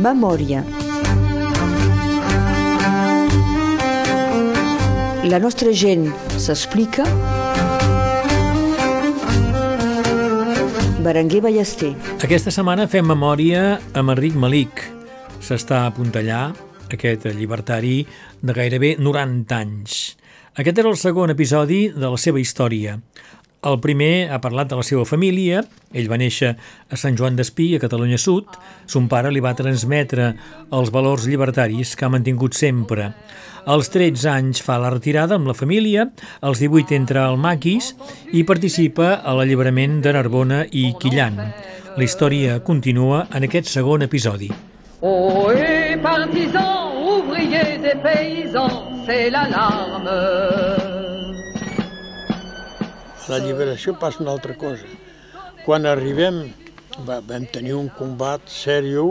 Memòria. La nostra gent s'explica. Berenguer Ballester. Aquesta setmana fem memòria amb Enric Malik. S'està a Puntellà, aquest llibertari de gairebé 90 anys. Aquest era el segon episodi de la seva història. El primer ha parlat de la seva família. Ell va néixer a Sant Joan d'Espí, a Catalunya Sud. Son pare li va transmetre els valors llibertaris que ha mantingut sempre. Als 13 anys fa la retirada amb la família, als 18 entra al Maquis i participa a l'alliberament de Narbona i Quillan. La història continua en aquest segon episodi. Oh, et partisans, ouvriers et paysans, c'est l'alarme. A l'alliberació passa una altra cosa. Quan arribem va, vam tenir un combat sèrio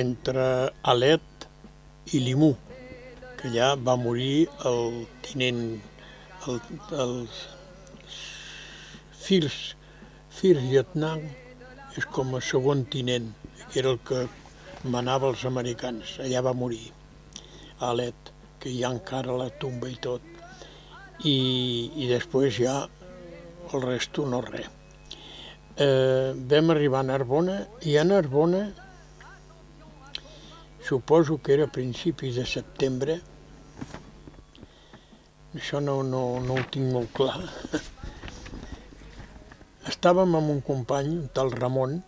entre Alet i Limú, que allà va morir el tinent, el, el Firs, Firs Lieutenant, és com a segon tinent, que era el que manava els americans. Allà va morir, Alet, que hi ha encara la tumba i tot. I, i després ja el resto no res. Eh, vam arribar a Narbona i a Narbona suposo que era a principis de setembre això no, no, no ho tinc molt clar estàvem amb un company, un tal Ramon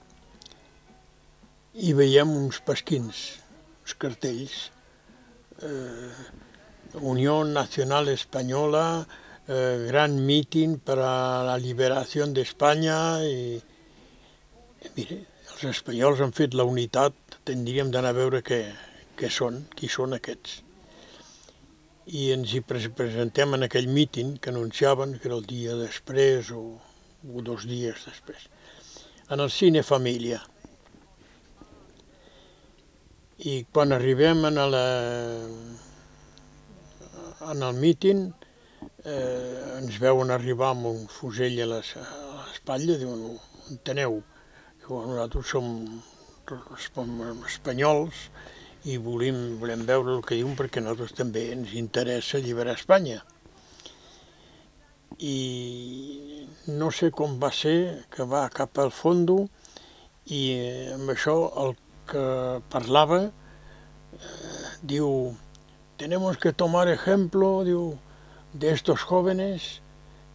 i veiem uns pasquins uns cartells eh, Unió Nacional Espanyola eh, gran míting per a la liberació d'Espanya i, i mire, els espanyols han fet la unitat, tindríem d'anar a veure què, què són, qui són aquests. I ens hi presentem en aquell míting que anunciaven que era el dia després o, o dos dies després, en el Cine Família. I quan arribem en, la, en el míting, eh, ens veuen arribar amb un fusell a l'espatlla, diuen, on teneu? Diuen, nosaltres som, som espanyols i volem, volem veure el que diuen perquè a nosaltres també ens interessa alliberar Espanya. I no sé com va ser que va cap al fondo i eh, amb això el que parlava eh, diu tenemos que tomar ejemplo, diu, de estos jóvenes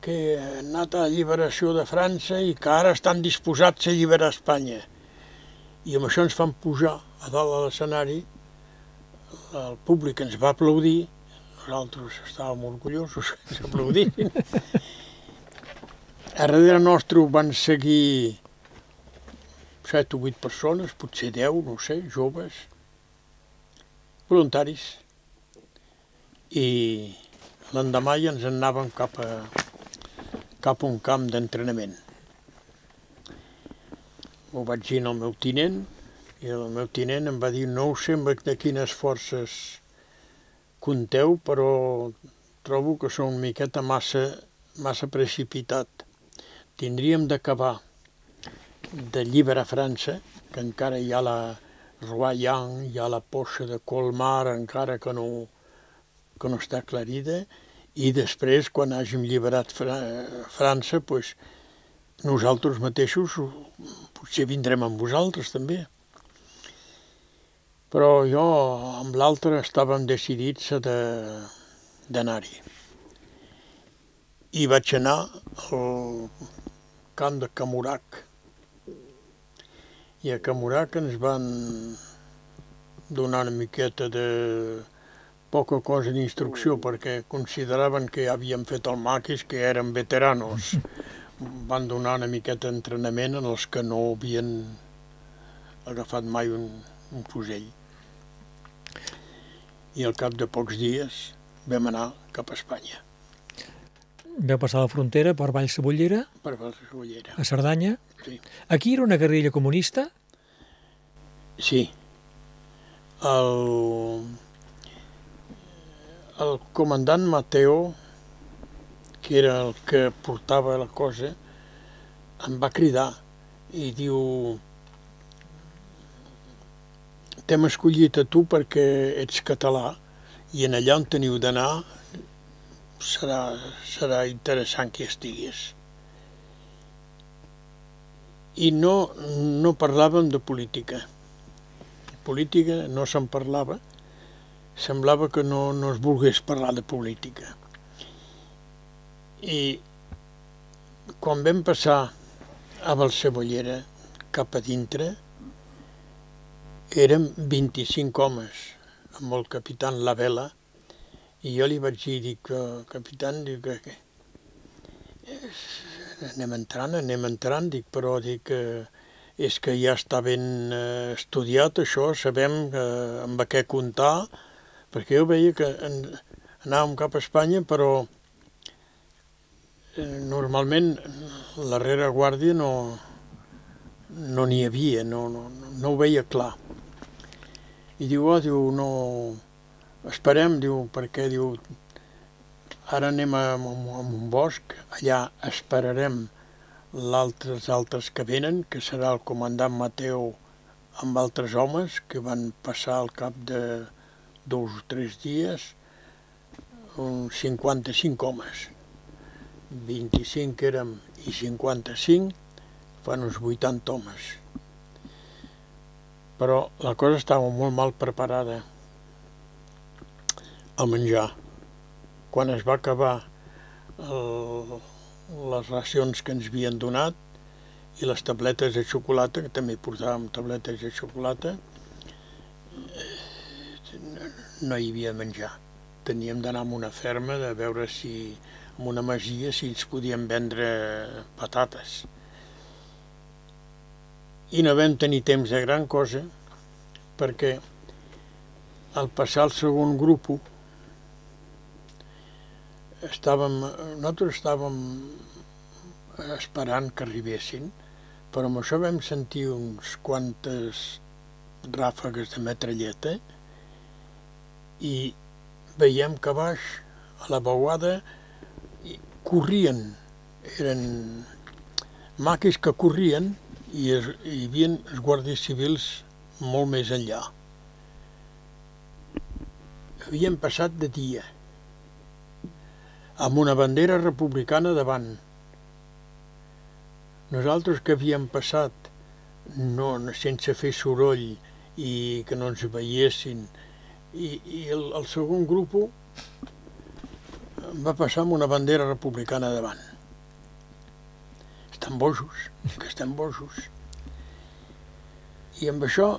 que han anat a la lliberació de França i que ara estan disposats a alliberar Espanya. I amb això ens fan pujar a dalt a l'escenari, el públic ens va aplaudir, nosaltres estàvem orgullosos que ens aplaudissin. A darrere nostre van seguir set o vuit persones, potser deu, no sé, joves, voluntaris. I l'endemà ja ens en anàvem cap a, cap a un camp d'entrenament. Ho vaig dir al meu tinent i el meu tinent em va dir no ho sé de quines forces compteu, però trobo que són una miqueta massa, massa precipitat. Tindríem d'acabar d'alliberar França, que encara hi ha la Royan, hi ha la Poxa de Colmar, encara que no, que no està aclarida, i després, quan hàgim lliberat Fra França, pues, nosaltres mateixos potser vindrem amb vosaltres també. Però jo amb l'altre estàvem decidits d'anar-hi. I vaig anar al camp de Camurac. I a Camurac ens van donar una miqueta de poca cosa d'instrucció perquè consideraven que havien fet el maquis, que eren veteranos. Van donar una miqueta d'entrenament en els que no havien agafat mai un, un fusell. I al cap de pocs dies vam anar cap a Espanya. Veu passar la frontera per Vall Cebollera, Per Valsebollera. a Cerdanya. Sí. Aquí era una guerrilla comunista? Sí. El, el comandant Mateo, que era el que portava la cosa, em va cridar i diu t'hem escollit a tu perquè ets català i en allà on teniu d'anar serà, serà interessant que estiguis. I no, no parlàvem de política. Política no se'n parlava. Semblava que no, no es volgués parlar de política. I quan vam passar a Balcebollera cap a dintre, érem 25 homes amb el capitán La Vela, i jo li vaig dir, dic, capitán, dic, que, anem entrant, anem entrant, dic, però dic, és que ja està ben eh, estudiat això, sabem eh, amb què comptar, perquè jo veia que en, anàvem cap a Espanya, però eh, normalment la rereguàrdia no no n'hi havia, no, no, no ho veia clar. I diu, oh, diu, no, esperem, diu, perquè, diu, ara anem a, a, un bosc, allà esperarem l'altres altres que venen, que serà el comandant Mateu amb altres homes que van passar al cap de dos o tres dies, uns 55 homes. 25 érem i 55, fan uns 80 homes però la cosa estava molt mal preparada al menjar. Quan es va acabar el, les racions que ens havien donat i les tabletes de xocolata, que també portàvem tabletes de xocolata, no hi havia menjar. Teníem d'anar a una ferma de veure si, en una masia, si ens podien vendre patates i no vam tenir temps de gran cosa perquè al passar el segon grup estàvem, nosaltres estàvem esperant que arribessin, però amb això vam sentir uns quantes ràfegues de metralleta i veiem que baix a la bauada corrien, eren maquis que corrien i hi havia els guàrdies civils molt més enllà. Havien passat de dia, amb una bandera republicana davant. Nosaltres que havíem passat no, sense fer soroll i que no ens veiessin, i, i el, el segon grup va passar amb una bandera republicana davant estan bojos, que estan bojos. I amb això,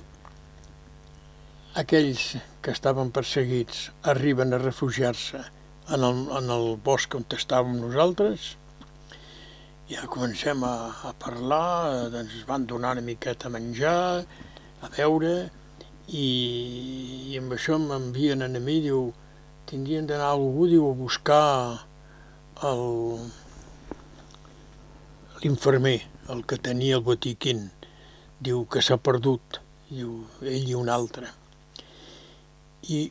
aquells que estaven perseguits arriben a refugiar-se en, el, en el bosc on estàvem nosaltres, ja comencem a, a parlar, doncs ens van donar una miqueta a menjar, a beure, i, i amb això m'envien a mi, diu, tindrien d'anar algú, diu, a buscar el, L'infermer, el que tenia el botiquín, diu que s'ha perdut, diu ell i un altre. I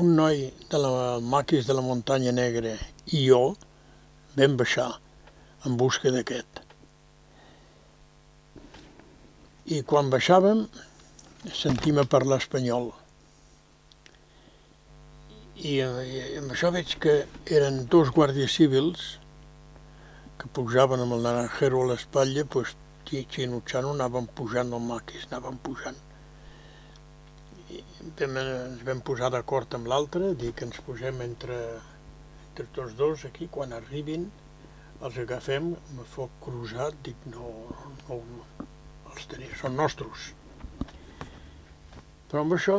un noi de la Maquis de la Muntanya Negra i jo vam baixar en busca d'aquest. I quan baixàvem sentim a parlar espanyol. I, i amb això veig que eren dos guàrdies civils que pujaven amb el naranjero a l'espatlla, doncs, xinutxant anaven pujant al maquis, anaven pujant. I vam, ens vam posar d'acord amb l'altre, dir que ens posem entre, entre tots dos aquí, quan arribin els agafem amb foc cruzat, dic, no, no els tenia, són nostres. Però amb això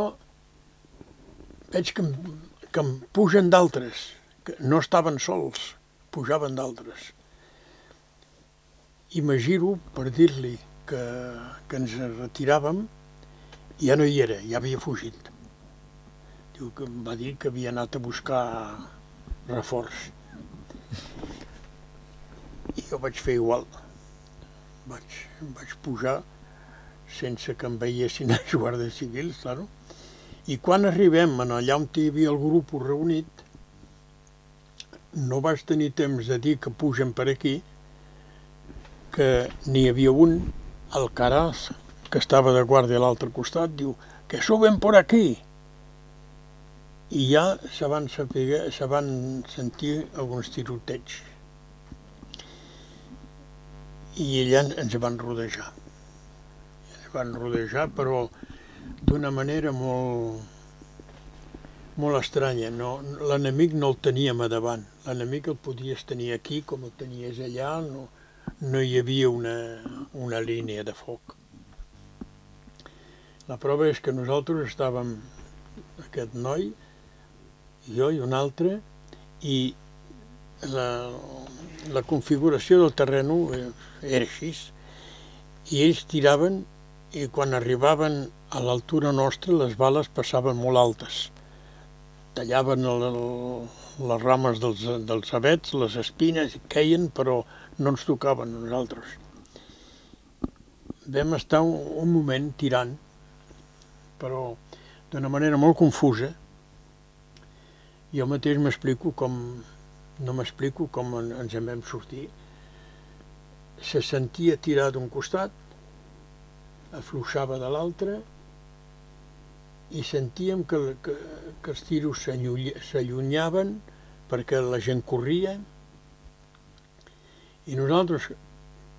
veig que, que em pugen d'altres, que no estaven sols, pujaven d'altres i me giro per dir-li que, que ens retiràvem i ja no hi era, ja havia fugit. Diu que em va dir que havia anat a buscar reforç. I jo vaig fer igual. Vaig, vaig pujar sense que em veiessin els guardes civils, claro. I quan arribem en allà on hi havia el grup reunit, no vaig tenir temps de dir que pugen per aquí, que n'hi havia un, el Caras, que estava de guàrdia a l'altre costat, diu, que suben por aquí. I ja se van, saber, se van sentir alguns tiroteigs. I allà ens van rodejar. Van rodejar, però d'una manera molt, molt estranya. No, L'enemic no el teníem a davant. L'enemic el podies tenir aquí com el tenies allà. No, no hi havia una, una línia de foc. La prova és que nosaltres estàvem, aquest noi, jo i un altre, i la, la configuració del terreny era així, i ells tiraven i quan arribaven a l'altura nostra les bales passaven molt altes. Tallaven el, les rames dels, dels abets, les espines, queien, però no ens tocaven a nosaltres. Vam estar un, un moment tirant però d'una manera molt confusa. Jo mateix m'explico com, no m'explico com en, ens en vam sortir. Se sentia tirar d'un costat, afluixava de l'altre, i sentíem que, que, que els tiros s'allunyaven perquè la gent corria i nosaltres,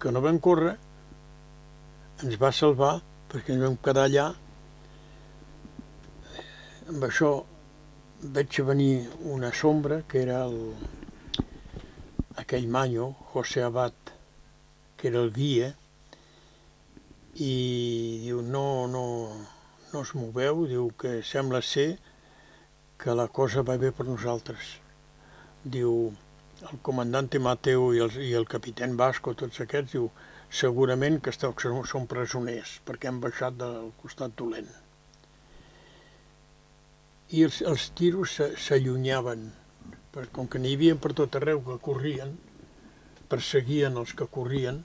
que no vam córrer, ens va salvar perquè ens vam quedar allà. Amb això veig venir una sombra que era el, aquell manyo, José Abad, que era el guia, i diu, no, no, no us moveu, diu que sembla ser que la cosa va bé per nosaltres. Diu, el comandante Mateo i el, i el capitán Vasco, tots aquests, diu, segurament que esteu, són presoners, perquè han baixat del costat dolent i els, els tiros s'allunyaven, com que n'hi havia per tot arreu que corrien, perseguien els que corrien,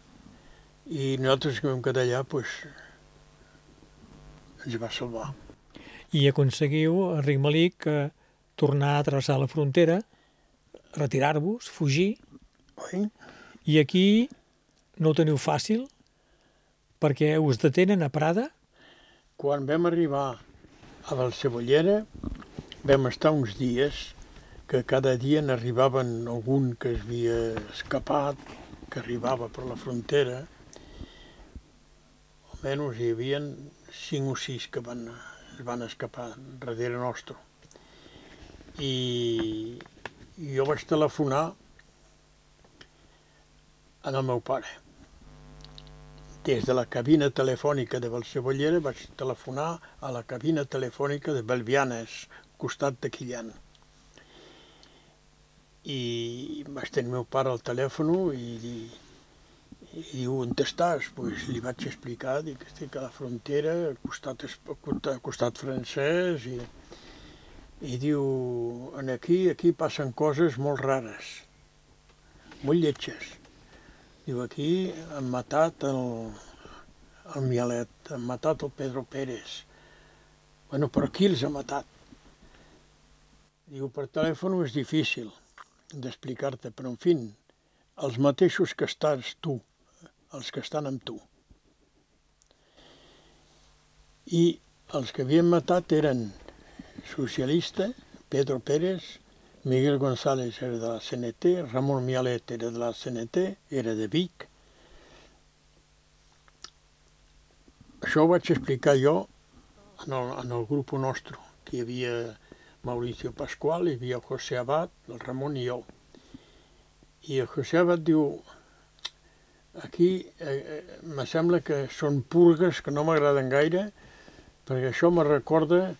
i nosaltres que vam quedar allà, doncs, ens va salvar. I aconseguiu, Enric Malik, eh, tornar a travessar la frontera, retirar-vos, fugir, Oi? i aquí no ho teniu fàcil, perquè us detenen a Prada? Quan vam arribar a Valsebollera vam estar uns dies que cada dia n'arribaven algun que es havia escapat, que arribava per la frontera. Almenys hi havia cinc o sis que van, es van escapar darrere nostre. I jo vaig telefonar al meu pare des de la cabina telefònica de Valsebollera vaig telefonar a la cabina telefònica de Belvianes, costat de Quillan. I vaig tenir meu pare al telèfon i, i, on estàs? Pues li vaig explicar, dic, estic a la frontera, al costat, al costat francès, i, i diu, en aquí, aquí passen coses molt rares, molt lletges Diu, aquí han matat el, el Mialet, han matat el Pedro Pérez. Bueno, però qui els ha matat? Diu, per telèfon és difícil d'explicar-te, però en fi, els mateixos que estàs tu, els que estan amb tu. I els que havien matat eren socialista, Pedro Pérez, Miguel González era de la CNT, Ramon Mialet era de la CNT, era de Vic. Això ho vaig explicar jo en el, en el grup nostre, que hi havia Mauricio Pascual, hi havia José Abad, el Ramon i jo. I el José Abad diu, aquí eh, eh, me sembla que són purgues que no m'agraden gaire, perquè això me recorda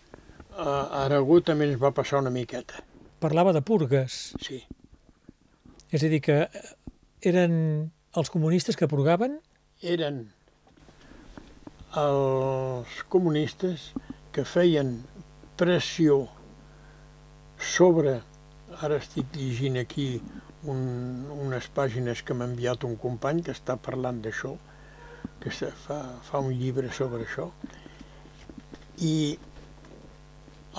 a Aragó també ens va passar una miqueta parlava de purgues. Sí. És a dir, que eren els comunistes que purgaven? Eren els comunistes que feien pressió sobre, ara estic llegint aquí un, unes pàgines que m'ha enviat un company que està parlant d'això, que fa, fa un llibre sobre això, i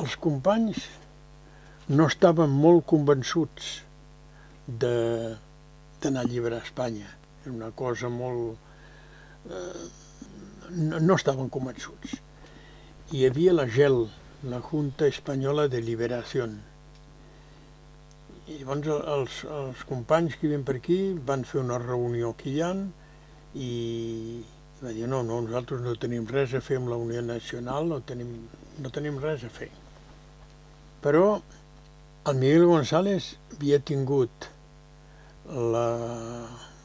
els companys no estaven molt convençuts d'anar a alliberar Espanya. Era una cosa molt... Eh, no, no estaven convençuts. hi havia la GEL, la Junta Espanyola de Liberació. I llavors els, els companys que vivien per aquí van fer una reunió aquí allà i va dir no, no, nosaltres no tenim res a fer amb la Unió Nacional, no tenim, no tenim res a fer. Però el Miguel González havia tingut la,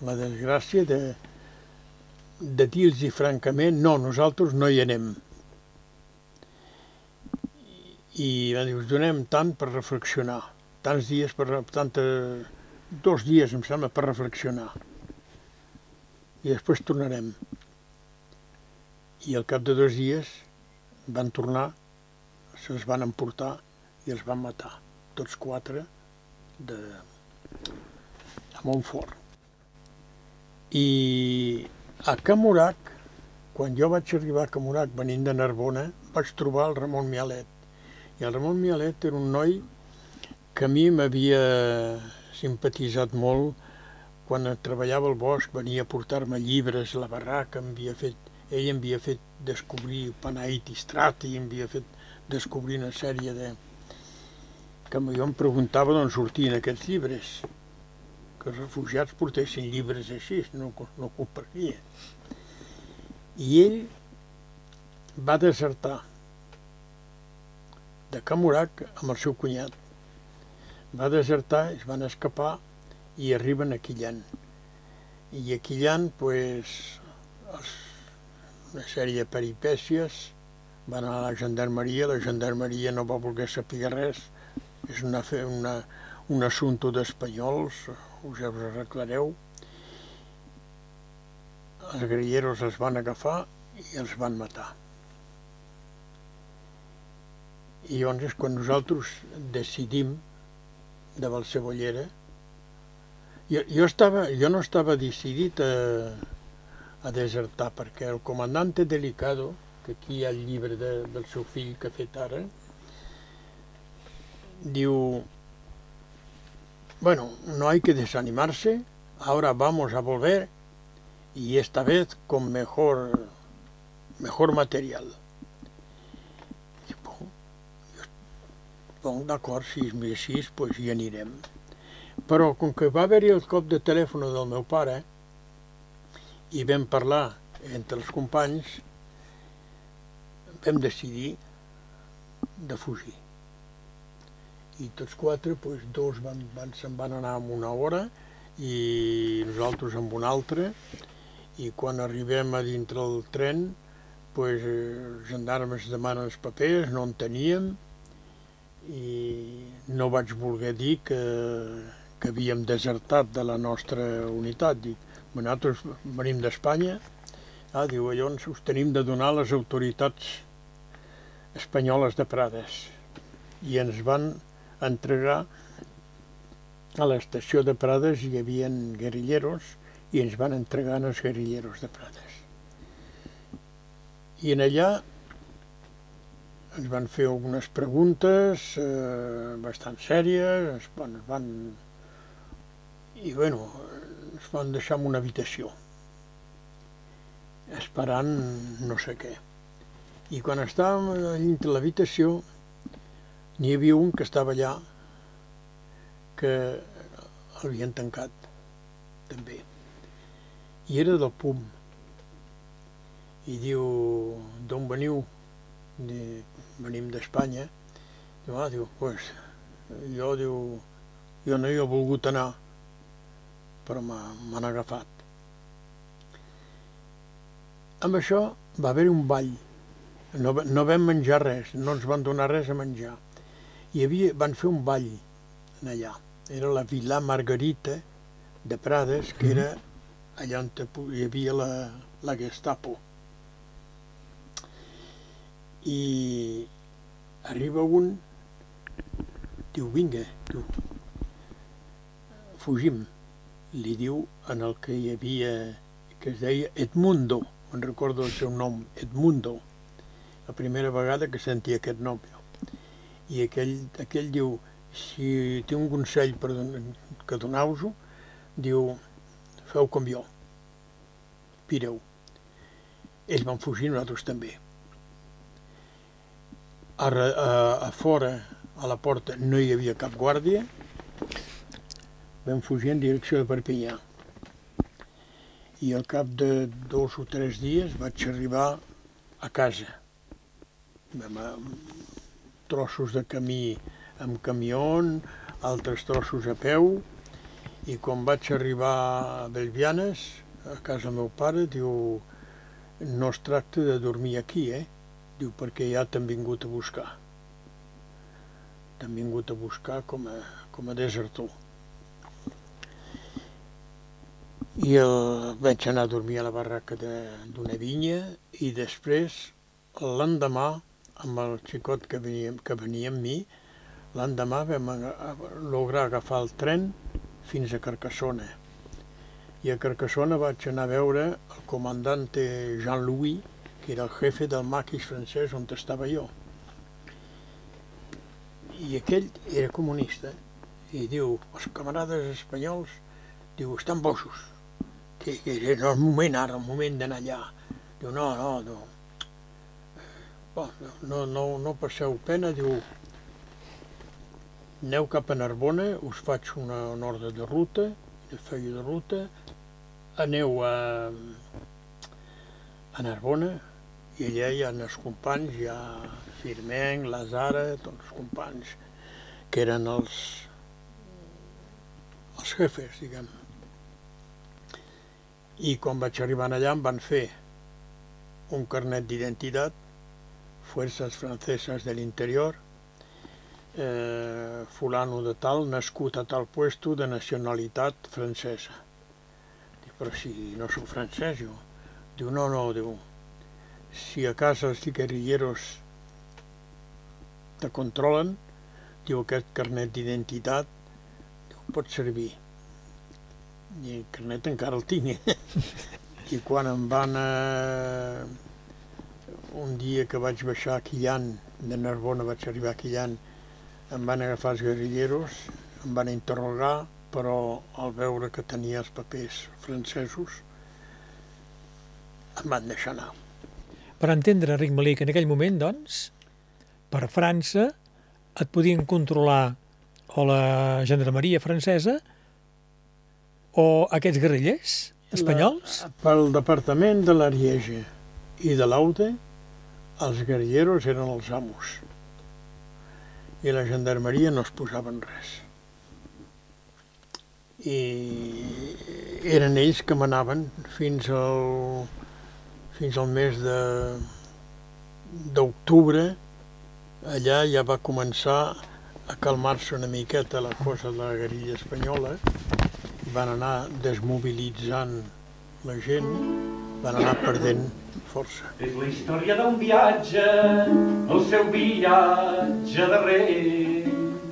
la desgràcia de, de dir-los francament no, nosaltres no hi anem. I va dir, us donem tant per reflexionar tants dies, per, tanta, dos dies, em sembla, per reflexionar. I després tornarem. I al cap de dos dies van tornar, se'ls van emportar i els van matar, tots quatre, de, a Montfort. I a Camurac, quan jo vaig arribar a Camurac venint de Narbona, vaig trobar el Ramon Mialet. I el Ramon Mialet era un noi que a mi m'havia simpatitzat molt quan treballava al bosc, venia a portar-me llibres la barraca, havia fet, ell em havia fet descobrir Panait Strati, em havia fet descobrir una sèrie de... que jo em preguntava d'on sortien aquests llibres, que els refugiats portessin llibres així, no, no compartia. I ell va desertar de Camurac amb el seu cunyat va desertar, es van escapar i arriben a Quillan. I a Quillan, pues, els, una sèrie de peripècies, van a la gendarmeria, la gendarmeria no va voler saber res, és una, una, un assumpte d'espanyols, us ja us arreglareu. Els guerrilleros els van agafar i els van matar. I llavors és quan nosaltres decidim de Balsebollera, jo, jo, estava, jo no estava decidit a, a desertar, perquè el comandante Delicado, que aquí hi ha el llibre de, del seu fill que ha fet ara, diu, bueno, no hay que desanimarse, ahora vamos a volver y esta vez con mejor, mejor material. Bon, d'acord, si és així, doncs hi anirem. Però com que va haver-hi el cop de telèfon del meu pare i vam parlar entre els companys, vam decidir de fugir. I tots quatre, doncs, dos van, van, se'n van anar amb una hora i nosaltres amb una altra i quan arribem a dintre el tren doncs, els gendarmes demanen els papers, no en teníem, i no vaig voler dir que, que havíem desertat de la nostra unitat. Dic, nosaltres venim d'Espanya, ah, diu, llavors us tenim de donar les autoritats espanyoles de Prades. I ens van entregar a l'estació de Prades hi havia guerrilleros i ens van entregar als guerrilleros de Prades. I en allà ens van fer algunes preguntes eh, bastant sèries, ens van, van, i bueno, ens van deixar en una habitació, esperant no sé què. I quan estàvem dintre l'habitació, n'hi havia un que estava allà, que l'havien tancat, també. I era del PUM. I diu, d'on veniu? de, venim d'Espanya, diu, ah, diu, pues, jo, diu, jo no hi he volgut anar, però m'han agafat. Amb això va haver un ball, no, no vam menjar res, no ens van donar res a menjar. Hi havia, van fer un ball en allà, era la Vila Margarita de Prades, que era allà on hi havia la, la Gestapo i arriba un, diu, vinga, tu, fugim. Li diu en el que hi havia, que es deia Edmundo, me'n recordo el seu nom, Edmundo, la primera vegada que sentia aquest nom. I aquell, aquell diu, si té un consell per don que donar-vos-ho, diu, feu com jo, pireu. Ells van fugir, nosaltres també a, a, a fora, a la porta, no hi havia cap guàrdia. Vam fugir en direcció de Perpinyà. I al cap de dos o tres dies vaig arribar a casa. Vam, a- trossos de camí amb camió, altres trossos a peu, i quan vaig arribar a Bellvianes, a casa del meu pare, diu, no es tracta de dormir aquí, eh? Diu, perquè ja t'han vingut a buscar. T'han vingut a buscar com a, com a desertor. I el, vaig anar a dormir a la barraca d'una vinya i després, l'endemà, amb el xicot que venia, que venia amb mi, l'endemà vam lograr agafar el tren fins a Carcassona. I a Carcassona vaig anar a veure el comandante Jean-Louis, que era el jefe del maquis francès on estava jo. I aquell era comunista i diu, els camarades espanyols, diu, estan bojos, que, que era el moment ara, el moment d'anar allà. Diu, no, no, no, Bon, no, no, no passeu pena, diu, aneu cap a Narbona, us faig una, una ordre de ruta, una feia de ruta, aneu a, a Narbona, i allà hi ha els companys, hi ha Firmenc, Lazara, tots els companys, que eren els, els jefes, diguem. I quan vaig arribar allà em van fer un carnet d'identitat Fuerzas Francesas del Interior, eh, fulano de tal, nascut a tal puesto de nacionalitat francesa. Dic, però si no soc francès jo. Diu, no, no, diu, si a casa els guerrilleros te controlen, diu, aquest carnet d'identitat pot servir. I el carnet encara el tinc. I quan em van... Eh, un dia que vaig baixar a Quillan, de Narbona vaig arribar a Quillan, em van agafar els guerrilleros, em van interrogar, però al veure que tenia els papers francesos, em van deixar anar. Per entendre, Enric Malik, en aquell moment, doncs, per França et podien controlar o la gendarmeria francesa o aquests guerrillers espanyols? La, pel departament de l'Ariege i de l'Aude, els guerrilleros eren els amos i la gendarmeria no es posava en res. I eren ells que manaven fins al, fins al mes d'octubre allà ja va començar a calmar-se una miqueta la cosa de la guerrilla espanyola van anar desmobilitzant la gent, van anar perdent força. És la història d'un viatge, el seu viatge darrer,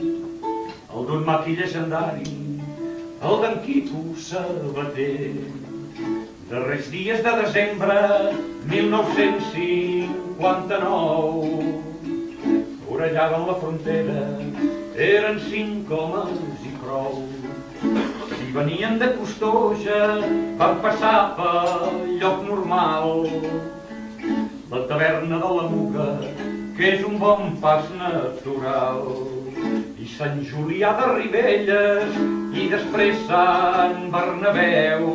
el d'un maqui llegendari, el d'en Quico Sabater. Darrers dies de desembre 1959, orellaven la frontera, eren cinc homes i prou. Si venien de Costoja, van passar pel lloc normal. La taverna de la Muga, que és un bon pas natural. I Sant Julià de Ribelles, i després Sant Bernabéu.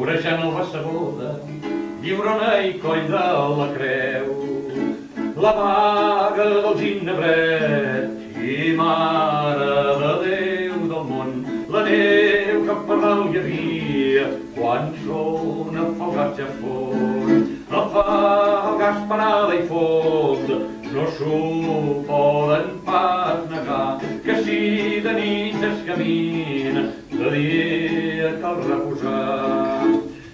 Vorejant el Bassagoda, Lliurona i Coll de la Creu. La vaga del Ginebret i Mare de Déu del món, la neu que per dalt hi havia quan són afogats a fons. Afogats parada i fons, no s'ho poden pas negar, que si de nit es camina, de dia cal reposar.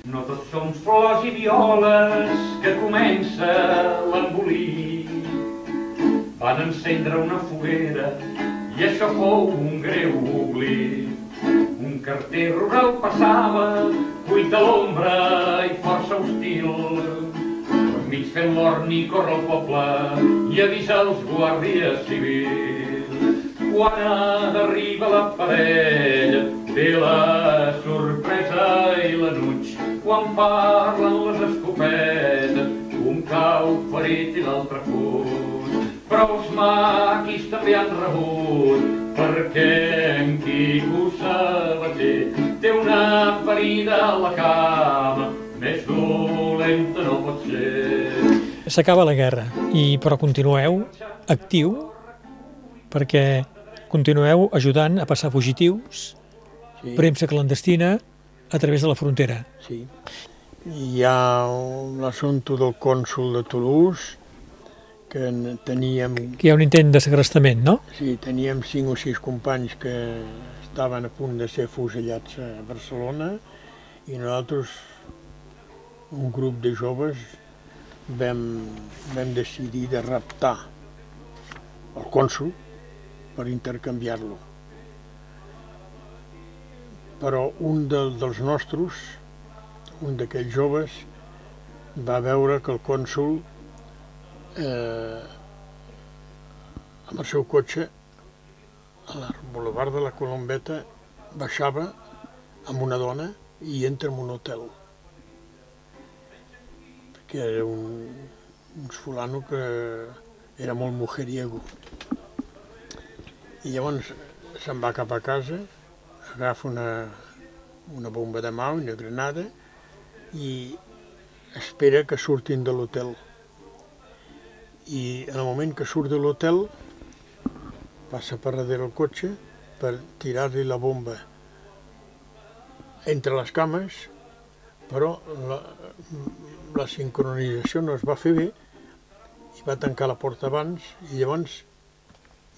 No tots som flors i violes que comença l'embolí. Van encendre una foguera i això fou un greu oblit. Un carter rural passava, buit a l'ombra i força hostil. Per mig fent l'orni corre el poble i avisa els guàrdies civils. Quan arriba la parella, ve la sorpresa i l'anuig. Quan parlen les escopetes, un cau ferit i l'altre fuig. però els maquis també han rebut, perquè en Quico Sabater té una ferida a la cama, més dolenta no pot ser. S'acaba la guerra, i però continueu actiu perquè continueu ajudant a passar fugitius, Sí, premsa clandestina, a través de la frontera. sí. Hi ha l'assumpte del cònsul de Toulouse, que en- teníem Que hi ha un intent de segrestament, no? Sí, teníem cinc o sis companys que estaven a punt de ser fusellats a Barcelona i nosaltres, un grup de joves, vam, vam decidir de raptar el cònsul per intercanviar-lo. Però un de, dels nostres, un d'aquells joves, va veure que el cònsul eh, amb el seu cotxe a la boulevard de la Colombeta baixava amb una dona i entra en un hotel. Perquè era un, un fulano que era molt mujeriego. I llavors se'n va cap a casa agafa una, una bomba de mà, una granada i espera que surtin de l'hotel. I en el moment que surt de l'hotel passa per darrere el cotxe per tirar-li la bomba entre les cames, però la, la sincronització no es va fer bé i va tancar la porta abans i llavors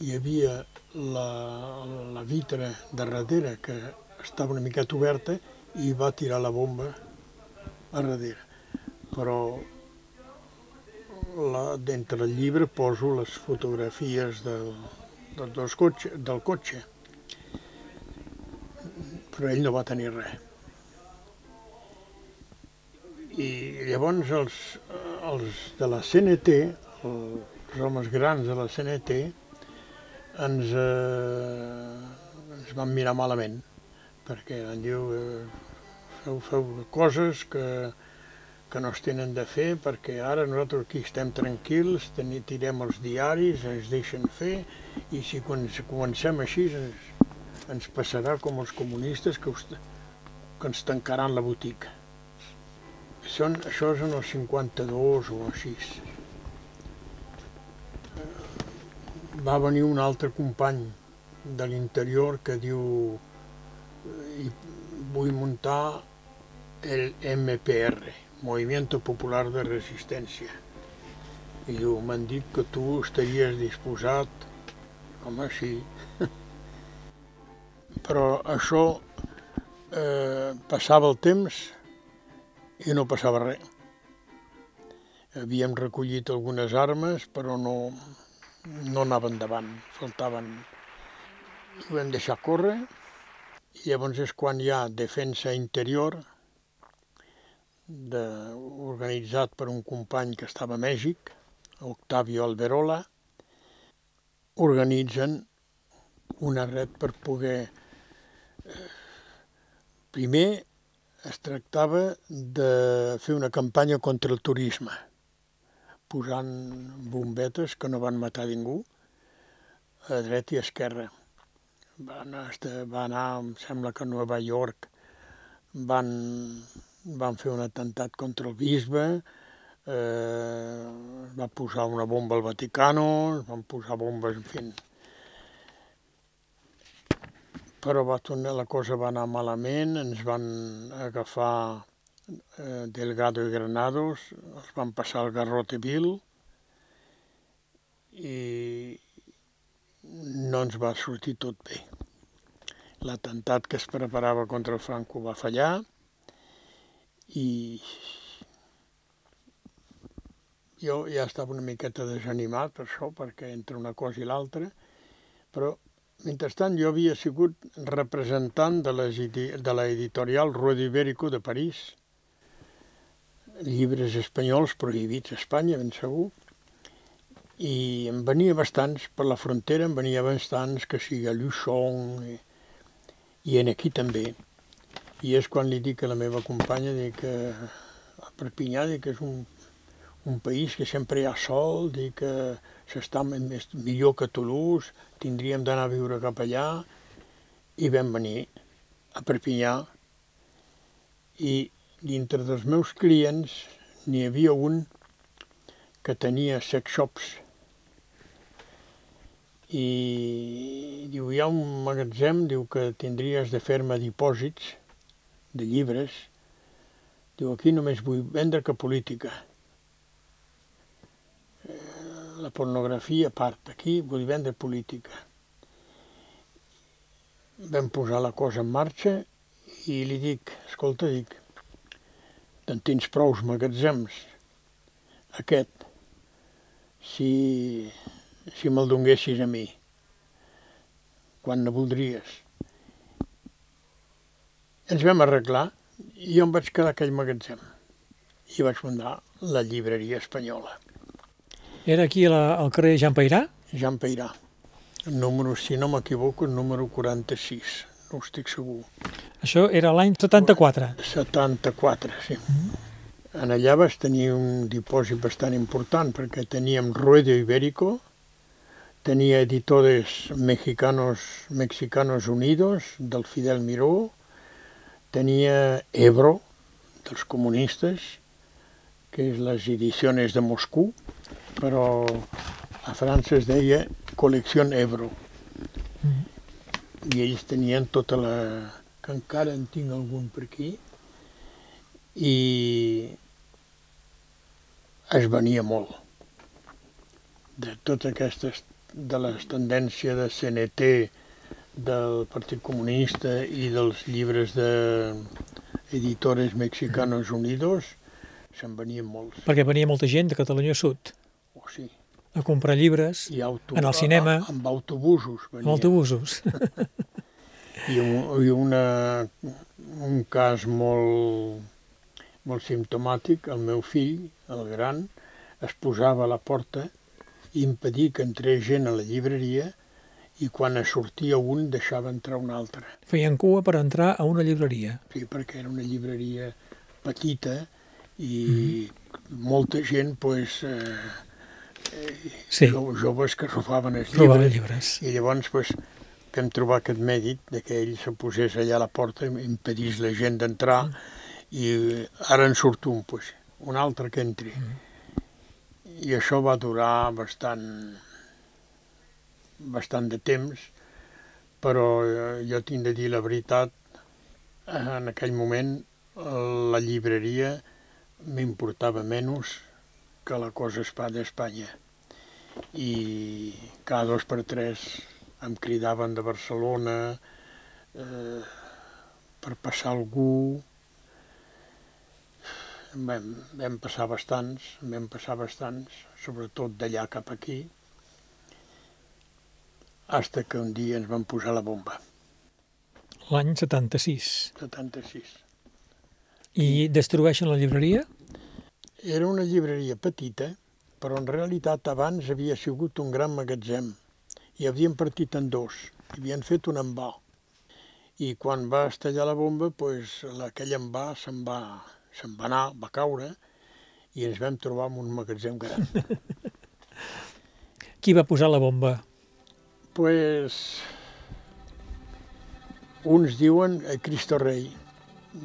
hi havia la, la vitra de darrere que estava una miqueta oberta i va tirar la bomba a darrere. Però la, dintre del llibre poso les fotografies del, del, dels cotxe, del cotxe. Però ell no va tenir res. I llavors els, els de la CNT, els homes grans de la CNT, ens, eh, ens van mirar malament, perquè van dir eh, feu, feu coses que, que no es tenen de fer perquè ara nosaltres aquí estem tranquils, tirem els diaris, ens deixen fer i si comencem així ens, ens passarà com els comunistes que, us, que ens tancaran la botiga. Són, això és en el 52 o així. Va venir un altre company de l'interior que diu eh, vull muntar el MPR, Movimiento Popular de Resistència. I diu, m'han dit que tu estaries disposat, home, sí. Però això eh, passava el temps i no passava res. Havíem recollit algunes armes, però no, no anaven endavant, faltaven... Ho vam deixar córrer, i llavors és quan hi ha defensa interior, de, organitzat per un company que estava a Mèxic, Octavio Alberola, organitzen una red per poder... eh, Primer es tractava de fer una campanya contra el turisme, posant bombetes que no van matar ningú, a dreta i a esquerra. Van, este- va anar, em sembla que a Nova York, van, van fer un atemptat contra el bisbe, eh, va posar una bomba al Vaticano, van posar bombes, en fi. Però va tornar, la cosa va anar malament, ens van agafar eh, Delgado i Granados, els van passar al Garrote Vil i no ens va sortir tot bé. L'atemptat que es preparava contra el Franco va fallar i jo ja estava una miqueta desanimat per això, perquè entre una cosa i l'altra, però mentrestant jo havia sigut representant de, de l'editorial Ruedo Ibérico de París, llibres espanyols prohibits a Espanya, ben segur, i em venia bastants, per la frontera em venia bastants, que sigui a Luchon, i, i en aquí també. I és quan li dic a la meva companya dic que a Perpinyà dic que és un, un país que sempre hi ha sol, dir que s'està millor que Toulouse, tindríem d'anar a viure cap allà, i vam venir a Perpinyà, i dintre dels meus clients n'hi havia un que tenia sex shops, i diu, hi ha un magatzem, diu que tindries de fer-me dipòsits de llibres, diu, aquí només vull vendre que política. La pornografia part, aquí vull vendre política. Vam posar la cosa en marxa i li dic, escolta, dic, te'n tens prous magatzems, aquest, si, si me'l donguessis a mi, quan ne voldries. Ens vam arreglar i jo em vaig quedar aquell magatzem i vaig fundar la llibreria espanyola. Era aquí a la, al carrer Jean Pairà? Jean Peirà. Número, si no m'equivoco, número 46. No estic segur. Això era l'any 74. 74, sí. Mm -hmm. En allà vas tenir un dipòsit bastant important perquè teníem Ruedo Ibérico, tenia editores mexicanos, mexicanos unidos del Fidel Miró, tenia Ebro, dels comunistes, que és les edicions de Moscou, però a França es deia Col·lecció Ebro. I ells tenien tota la... que encara en tinc algun per aquí, i es venia molt de totes aquestes, de les tendències de CNT, del Partit Comunista i dels llibres de editores mexicanos unidos, se'n venien molts. Perquè venia molta gent de Catalunya Sud sí. A comprar llibres, I en el cinema... Amb autobusos. Venia. Amb autobusos. I, un, i una, un cas molt, molt simptomàtic, el meu fill, el gran, es posava a la porta i impedir que entrés gent a la llibreria i quan es sortia un deixava entrar un altre. Feien cua per entrar a una llibreria. Sí, perquè era una llibreria petita i mm -hmm. molta gent pues, eh, sí. joves que robaven els llibres, llibres. i llavors pues, vam trobar aquest mèdic de que ell se posés allà a la porta i impedís la gent d'entrar i ara en surt un, pues, un altre que entri. Mm. I això va durar bastant, bastant de temps, però eh, jo tinc de dir la veritat, en aquell moment la llibreria m'importava menys que la cosa es fa d'Espanya. I cada dos per tres em cridaven de Barcelona eh, per passar algú. Vam, vam passar bastants, vam passar bastants, sobretot d'allà cap aquí, hasta que un dia ens van posar la bomba. L'any 76. 76. I destrueixen la llibreria? Era una llibreria petita, però en realitat abans havia sigut un gran magatzem i havien partit en dos, i havien fet un envà. I quan va estallar la bomba, pues, aquell envà se'n va, se'n va anar, va caure, i ens vam trobar en un magatzem gran. Qui va posar la bomba? Pues, uns diuen Cristo Rei,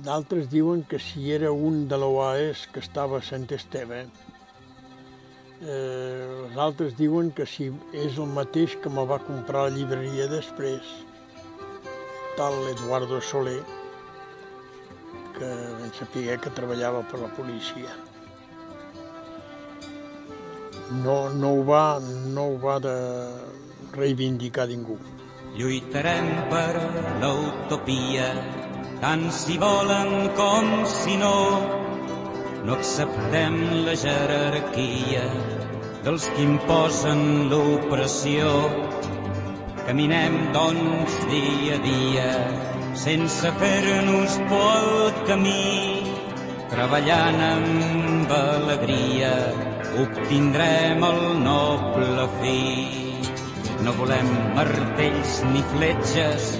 D'altres diuen que si era un de l'OAS que estava a Sant Esteve. Eh, els altres diuen que si és el mateix que me va comprar la llibreria després, tal Eduardo Soler, que vam saber que treballava per la policia. No, no, ho va, no ho va de reivindicar ningú. Lluitarem per l'utopia tant si volen com si no. No acceptem la jerarquia dels que imposen l'opressió. Caminem, doncs, dia a dia, sense fer-nos por al camí, treballant amb alegria, obtindrem el noble fi. No volem martells ni fletxes,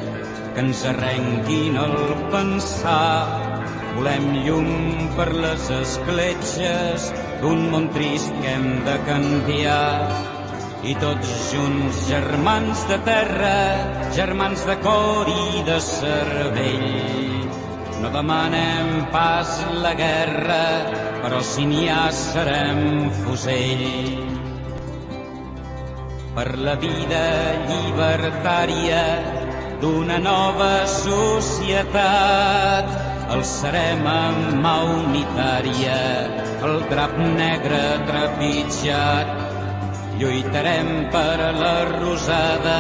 que ens arrenguin el pensar. Volem llum per les escletxes d'un món trist que hem de canviar. I tots junts, germans de terra, germans de cor i de cervell. No demanem pas la guerra, però si n'hi ha serem fusell. Per la vida llibertària d'una nova societat, alçarem amb mà unitària el drap negre trepitjat. Lluitarem per la rosada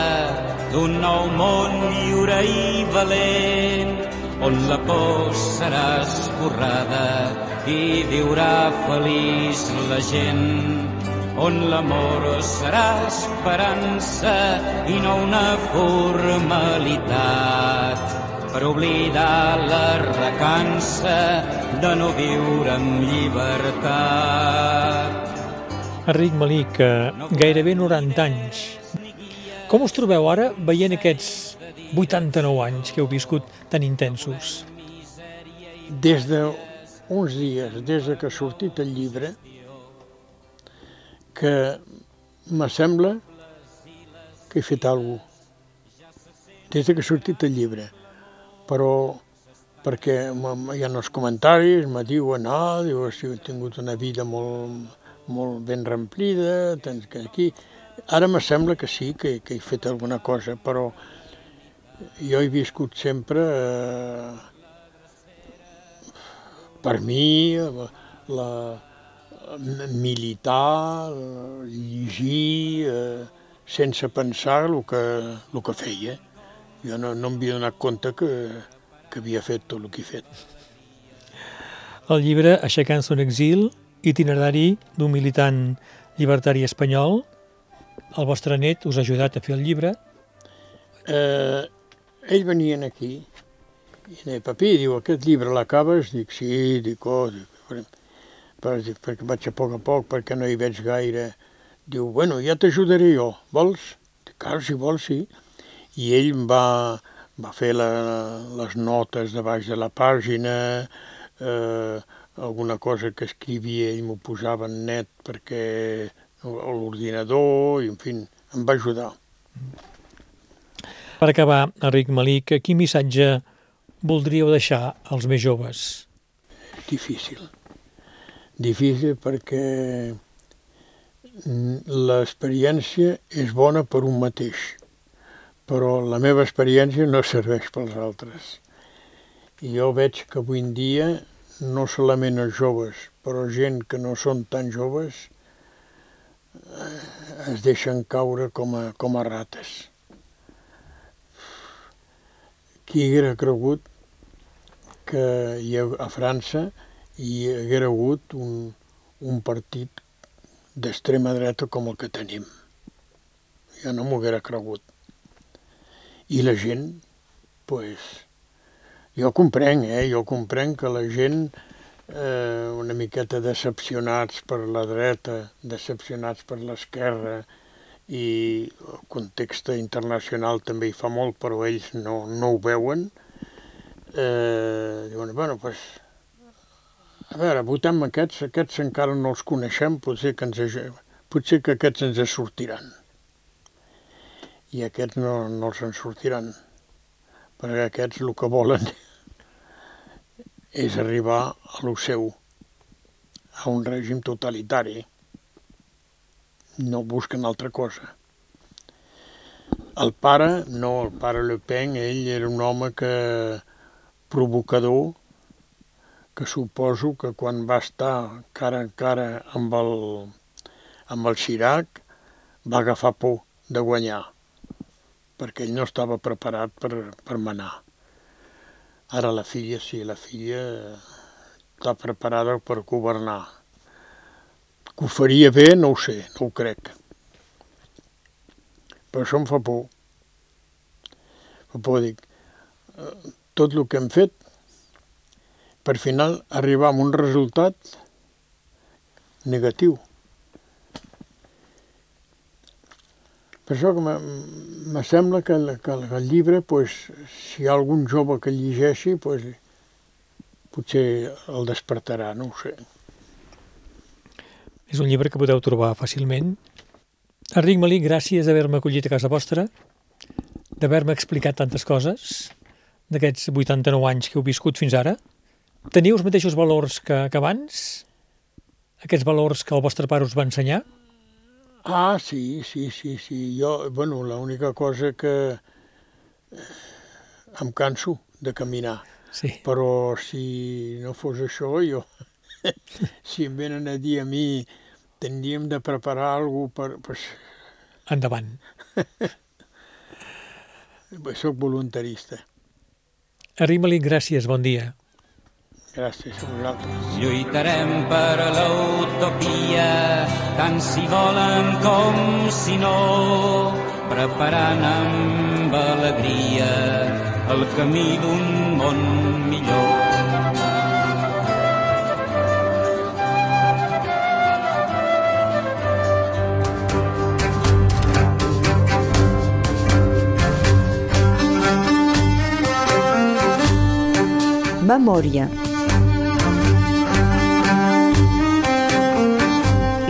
d'un nou món lliure i valent, on la por serà esborrada i viurà feliç la gent on l'amor serà esperança i no una formalitat per oblidar la recança de no viure amb llibertat. Enric Malik, gairebé 90 anys. Com us trobeu ara veient aquests 89 anys que heu viscut tan intensos? Des de uns dies, des de que ha sortit el llibre, que me sembla que he fet alguna cosa. Des que ha sortit el llibre però perquè hi ha els comentaris, me diuen, ah, diu, si he tingut una vida molt, molt ben remplida, tens que aquí... Ara me sembla que sí, que, que he fet alguna cosa, però jo he viscut sempre eh, per mi la, la militar, llegir, eh, sense pensar el que, el que feia. Jo no, no em havia donat compte que, que havia fet tot el que he fet. El llibre Aixecant-se un exil, itinerari d'un militant llibertari espanyol. El vostre net us ha ajudat a fer el llibre. Eh, ell venien aquí i deia, papi, diu, aquest llibre l'acabes? Dic, sí, dic, oh, dic, per, dic, perquè vaig a poc a poc, perquè no hi veig gaire. Diu, bueno, ja t'ajudaré jo, vols? Dic, clar, si vols, sí i ell va, va fer la, les notes de baix de la pàgina, eh, alguna cosa que escrivia ell m'ho posava en net perquè l'ordinador, i en fi, em va ajudar. Per acabar, Enric Malik, quin missatge voldríeu deixar als més joves? Difícil. Difícil perquè l'experiència és bona per un mateix però la meva experiència no serveix pels altres. I jo veig que avui en dia no solament els joves, però gent que no són tan joves eh, es deixen caure com a, com a rates. Qui haguera cregut que a França hi haguera hagut un, un partit d'extrema dreta com el que tenim. Jo no m'ho haguera cregut. I la gent, pues, jo comprenc, eh? jo comprenc que la gent eh, una miqueta decepcionats per la dreta, decepcionats per l'esquerra, i el context internacional també hi fa molt, però ells no, no ho veuen, eh, diuen, bueno, pues, a veure, votem aquests, aquests encara no els coneixem, potser que, ens, potser que aquests ens sortiran i aquests no, no els en sortiran, perquè aquests el que volen és arribar a lo seu, a un règim totalitari. No busquen altra cosa. El pare, no, el pare Le Pen, ell era un home que provocador, que suposo que quan va estar cara a cara amb el, amb el Chirac va agafar por de guanyar perquè ell no estava preparat per, per manar. Ara la filla sí, la filla està preparada per governar. Que ho faria bé, no ho sé, no ho crec. Però això em fa por. Fa por, dic, eh, tot el que hem fet, per final arribar a un resultat negatiu. Per això que me sembla que, el, que el llibre, pues, si hi ha algun jove que llegeixi, pues, potser el despertarà, no ho sé. És un llibre que podeu trobar fàcilment. Enric Malí, gràcies d'haver-me acollit a casa vostra, d'haver-me explicat tantes coses, d'aquests 89 anys que heu viscut fins ara. Teniu els mateixos valors que, que abans? Aquests valors que el vostre pare us va ensenyar? Ah, sí, sí, sí, sí. Jo, bueno, l'única cosa que eh, em canso de caminar. Sí. Però si no fos això, jo, si em venen a dir a mi tindríem de preparar alguna cosa per... Pues, Endavant. soc voluntarista. Enric Malí, gràcies, bon dia. Gràcies a vosaltres. Lluitarem per l'utopia, tant si volen com si no, preparant amb alegria el camí d'un món millor. Memòria.